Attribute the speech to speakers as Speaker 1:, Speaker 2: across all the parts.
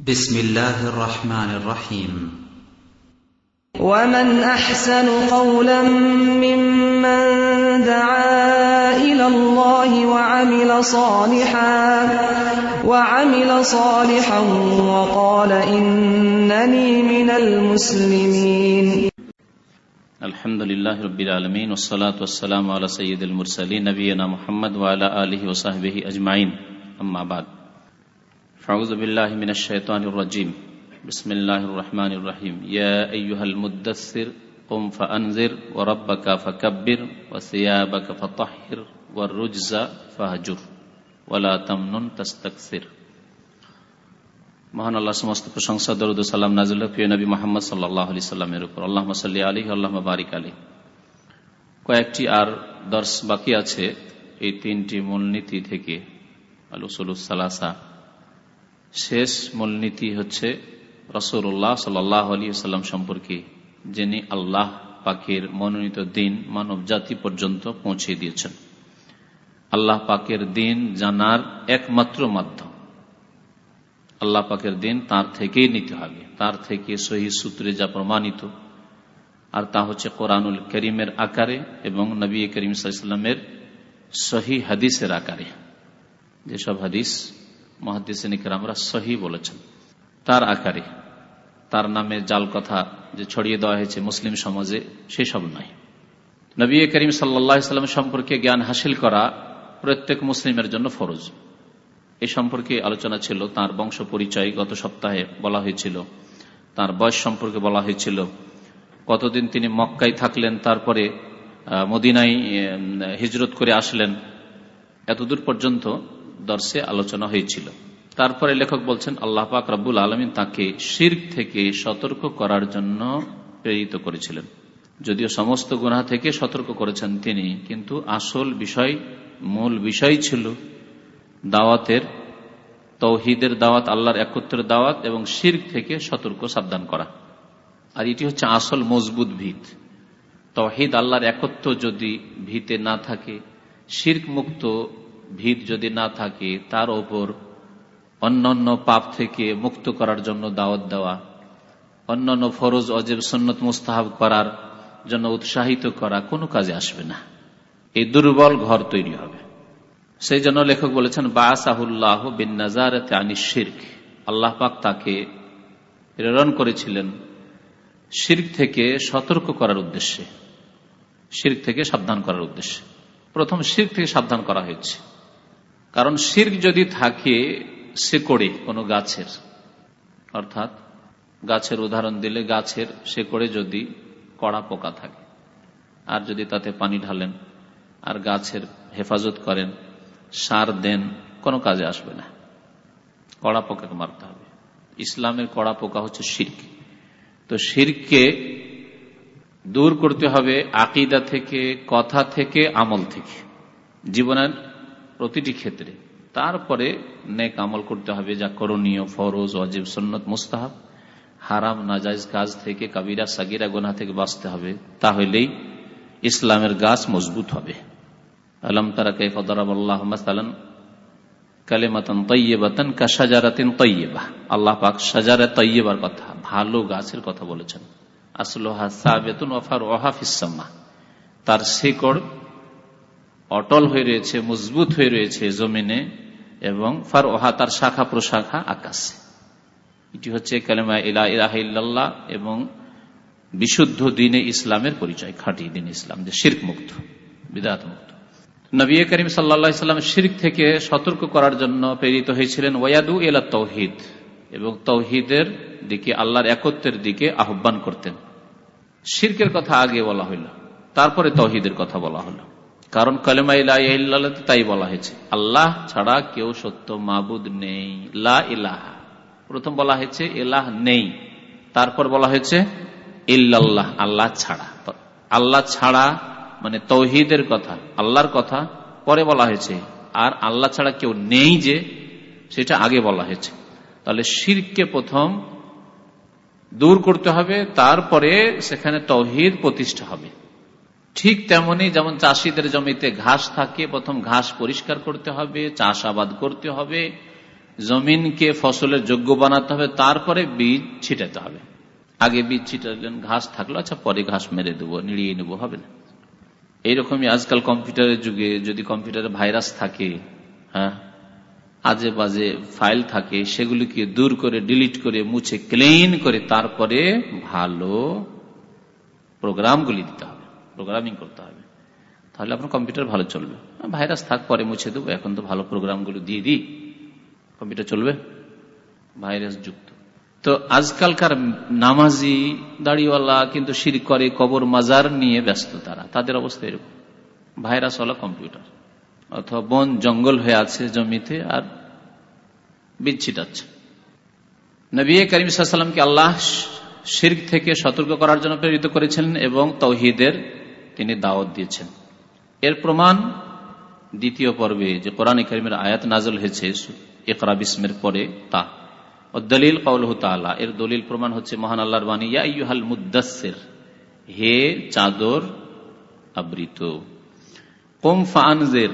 Speaker 1: بسم الله الرحمن الرحيم.
Speaker 2: ومن أحسن قولا ممن دعا إلى الله وعمل صالحا وعمل صالحا وقال إنني من المسلمين.
Speaker 3: الحمد لله رب العالمين والصلاة والسلام على سيد المرسلين نبينا محمد وعلى آله وصحبه أجمعين. أما بعد فأعوذ بالله من الشيطان الرجيم بسم الله الرحمن الرحيم يا أيها المدثر قم فأنذر وربك فكبر وثيابك فطهر والرجز فهجر ولا تمنن تستكثر মহান আল্লাহ সমস্ত প্রশংসা দরুদ ও সালাম নাজিল প্রিয় নবী মোহাম্মদ সাল্লাহ আলি সাল্লামের উপর আল্লাহ সাল্লি আলী আল্লাহ বারিক আলী কয়েকটি আর দর্শ বাকি আছে এই তিনটি মূলনীতি থেকে আলুসুলুসালাসা শেষ মূলনীতি হচ্ছে রসুল্লাহ সাল্লাহ আলী সাল্লাম সম্পর্কে, যিনি আল্লাহ পাকের মনোনীত দিন মানব জাতি পর্যন্ত পৌঁছে দিয়েছেন। আল্লাহ পাকের দিন জানার একমাত্র মাধ্যম। আল্লাহ পাকের দিন তার থেকেই নিতে হবে। তার থেকে সহি সূত্রে যা প্রমাণিত, আর তা হচ্ছে কোরআনুল করিমের আকারে এবং নবী করিম সাল্লামের সহি হাদিসের আকারে। যেসব হাদিস মহাদিসিনিকের আমরা সহি বলেছেন। তার আকারে, তার নামে জাল কথা যে ছড়িয়ে দেওয়া হয়েছে মুসলিম সমাজে সেসব নয় নবী করিম সাল্লাম সম্পর্কে জ্ঞান হাসিল করা প্রত্যেক মুসলিমের জন্য ফরজ। এ সম্পর্কে আলোচনা ছিল, তার বংশ পরিচয় গত সপ্তাহে বলা হয়েছিল, তার বয়স সম্পর্কে বলা হয়েছিল। কতদিন তিনি মক্কায় থাকলেন, তারপরে মদিনায় হিজরত করে আসলেন। এতদূর পর্যন্ত দর্শে আলোচনা হয়েছিল। তারপরে লেখক বলছেন, আল্লাহ পাক রব্বুল আলমিন তাকে শির্ক থেকে সতর্ক করার জন্য প্রেরিত করেছিলেন। যদিও সমস্ত গুণা থেকে সতর্ক করেছেন তিনি, কিন্তু আসল বিষয়, মূল বিষয় ছিল দাওয়াতের তৌহিদের দাওয়াত, আল্লাহর একত্রের দাওয়াত এবং শির্ক থেকে সতর্ক সাবধান করা। আর এটি হচ্ছে আসল মজবুত ভিত। তহিদ আল্লাহর একত্র যদি ভিতে না থাকে, শির্ক মুক্ত ভিত যদি না থাকে, তার ওপর অন্যান্য পাপ থেকে মুক্ত করার জন্য দাওয়াত দেওয়া, অন্যান্য ফরজ, অজেব সন্নত মুস্তাহাব করার জন্য উৎসাহিত করা কোনো কাজে আসবে না। এই দুর্বল ঘর তৈরি হবে। সেই জন্য লেখক বলেছেন বাসাহুল্লাহ বিন নাজার শির্ক। আল্লাহ পাক তাকে প্রেরণ করেছিলেন শির্ক থেকে সতর্ক করার উদ্দেশ্যে, শির্ক থেকে সাবধান করার উদ্দেশ্যে। প্রথম শির্ক থেকে সাবধান করা হয়েছে। কারণ শির্ক যদি থাকে শেকড়ে কোনো গাছের। অর্থাৎ গাছের উদাহরণ দিলে গাছের শেকড়ে যদি কড়া পোকা থাকে। আর যদি তাতে পানি ঢালেন আর গাছের হেফাজত করেন, সার দেন, কোনো কাজে আসবে না। কড়া পোকাকে মারতে হবে। ইসলামের কড়া পোকা হচ্ছে শির্ক। তো শিরকে দূর করতে হবে আকিদা থেকে, কথা থেকে, আমল থেকে। জীবনের প্রতিটি ক্ষেত্রে। তারপরে নেক আমল করতে হবে যা করণীয়, ফরোজ, অজীব, সন্নত, মুস্তাহাব। হারাম, নাজাইজ কাজ থেকে, কাবিরা, সাগিরা গোনা থেকে বাঁচতে হবে। তাহলেই ইসলামের গাছ মজবুত হবে। আলম তারা কৈফাদারাবাল্লাহ মাসালান কালেমাতন তৈবাতন কা সাজারাতিন তৈবা আল্লাহ পাক সাজারা তৈবার কথা, ভালো গাছের কথা বলেছেন। আসলোহা সাবেতুন ওফার ওহাফিসাম্মা তার শিকড় অটল হয়ে রয়েছে, মজবুত হয়ে রয়েছে জমিনে এবং ফার ওহা তার শাখা প্রশাখা আকাশে। এটি হচ্ছে কালেমা ইলা ইলাহ ইল্লাল্লাহ এবং বিশুদ্ধ দিনে ইসলামের পরিচয়, খাঁটি দিন ইসলাম, যে শির্ক মুক্ত, বিদাত মুক্ত। নবী করিম সাল্লা শির্ক থেকে সতর্ক করার জন্য প্রেরিত হয়েছিলেন, ওয়াদু এলা তৌহিদ, এবং তৌহিদের দিকে, আল্লাহর একত্রের দিকে আহ্বান করতেন। শির্কের কথা আগে বলা হইল, তারপরে তৌহিদের কথা বলা হলো। কারণ কালেমা তাই বলা হয়েছে। আল্লাহ ছাড়া কেউ সত্য মাবুদ নেই। লা ইলাহা। প্রথম বলা হয়েছে এলাহ নেই। তারপর বলা হয়েছে ইল্লাল্লাহ, আল্লাহ ছাড়া। আল্লাহ ছাড়া মানে তৌহিদের কথা, আল্লাহর কথা পরে বলা হয়েছে। আর আল্লাহ ছাড়া কেউ নেই যে, সেটা আগে বলা হয়েছে। তাহলে শিরকে প্রথম দূর করতে হবে, তারপরে সেখানে তৌহিদ প্রতিষ্ঠা হবে। ঠিক তেমনি যেমন চাষিদের জমিতে ঘাস থাকে, প্রথম ঘাস পরিষ্কার করতে হবে, চাষাবাদ করতে হবে, জমিনকে ফসলের যোগ্য বানাতে হবে, তারপরে বীজ ছিটাতে হবে। আগে বীজ ছিটালেন, ঘাস থাকল আচ্ছা পরে ঘাস মেরে দেবো, নিড়িয়ে নেব, হবে না। এইরকমই আজকাল কম্পিউটারের যুগে, যদি কম্পিউটারে ভাইরাস থাকে হ্যাঁ আজে বাজে ফাইল থাকে, সেগুলিকে দূর করে, ডিলিট করে, মুছে, ক্লিন করে, তারপরে ভালো প্রোগ্রামগুলি দিতে হবে। প্রোগ্রামিং করতে হবে। তাহলে আপনার কম্পিউটার ভালো চলবে। ভাইরাস থাক, পরে মুছে দেবো। এখন তো ভালো প্রোগ্রামগুলো দিয়ে দিই। কম্পিউটার চলবে? ভাইরাস যুক্ত। তো আজকালকার নামাজি, দাড়িওয়ালা, কিন্তু শির করে কবর মাজার নিয়ে ব্যস্ত তারা। তাদের অবস্থা এরকম। ভাইরাসওয়ালা কম্পিউটার অথবা বন জঙ্গল হয়ে আছে জমিতে আর বীজ ছিটাচ্ছে। নবী করিম সাল্লামকে আল্লাহ শির্ক থেকে সতর্ক করার জন্য প্রেরিত করেছিলেন এবং তৌহিদের তিনি দাওয়াত দিয়েছেন। এর প্রমাণ দ্বিতীয় পর্বে যে কোরআন করিমের আয়াত নাজল হয়েছে একরা বিস্মের পরে তা। দলিল কৌলহ তালা এর দলিল প্রমাণ হচ্ছে মহান আল্লাহর বাণী ইয়াহাল মুদাসের হে চাদর আবৃত। কোম ফানজের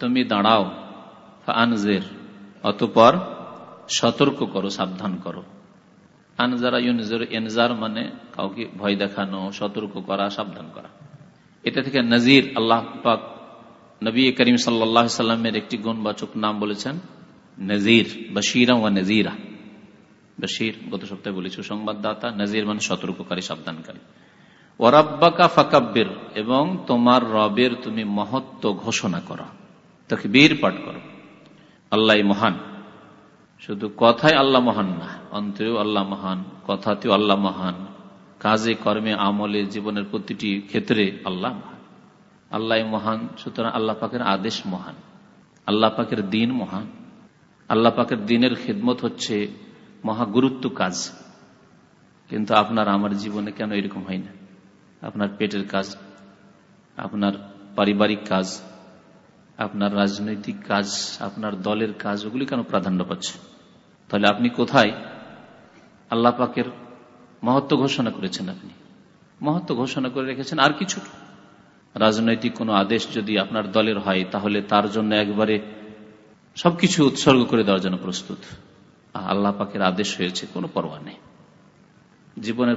Speaker 3: তুমি দাঁড়াও ফানজের অতপর সতর্ক করো, সাবধান করো। আনজারা ইউনজর, এনজার মানে কাউকে ভয় দেখানো, সতর্ক করা, সাবধান করা। এটা থেকে নজির আল্লাহ পাক নবী করিম সাল্লাহ সাল্লামের একটি গুণবাচক নাম বলেছেন নজির, বশিরা ওয়া নজিরা। বশির, গত সপ্তাহে বলেছি, সংবাদদাতা, নজির মানে সতর্ককারী, সাবধানকারী। ওরাব্বাকা ফাকাব্বির, এবং তোমার রবের তুমি মহত্ব ঘোষণা করো তাকে বীর পাঠ করো। আল্লাহ মহান। শুধু কথায় আল্লাহ মহান না, অন্তরেও আল্লাহ মহান, কথাতেও আল্লাহ মহান কাজে, কর্মে, আমলে, জীবনের প্রতিটি ক্ষেত্রে আল্লাহ আল্লাহ মহান, সুতরাং আল্লাহ পাকের আদেশ মহান। আল্লাহ পাকের দিন মহান। আল্লাহ পাকের দিনের খেদমত হচ্ছে মহা গুরুত্ব কাজ। কিন্তু আপনার আমার জীবনে কেন এরকম হয় না? আপনার পেটের কাজ, আপনার পারিবারিক কাজ, আপনার রাজনৈতিক কাজ, আপনার দলের কাজ, ওগুলি কেন প্রাধান্য পাচ্ছে? তাহলে আপনি কোথায়? আল্লাহ পাকের মহত্ব ঘোষণা করেছেন আপনি। মহত্ব ঘোষণা করে রেখেছেন আর কিছু রাজনৈতিক কোনো আদেশ যদি আপনার দলের হয়, তাহলে তার জন্য একবারে সবকিছু উৎসর্গ করে দেওয়ার জন্য প্রস্তুত। আল্লাহ পাকের আদেশ হয়েছে, কোনো পরোয়া নেই। জীবনের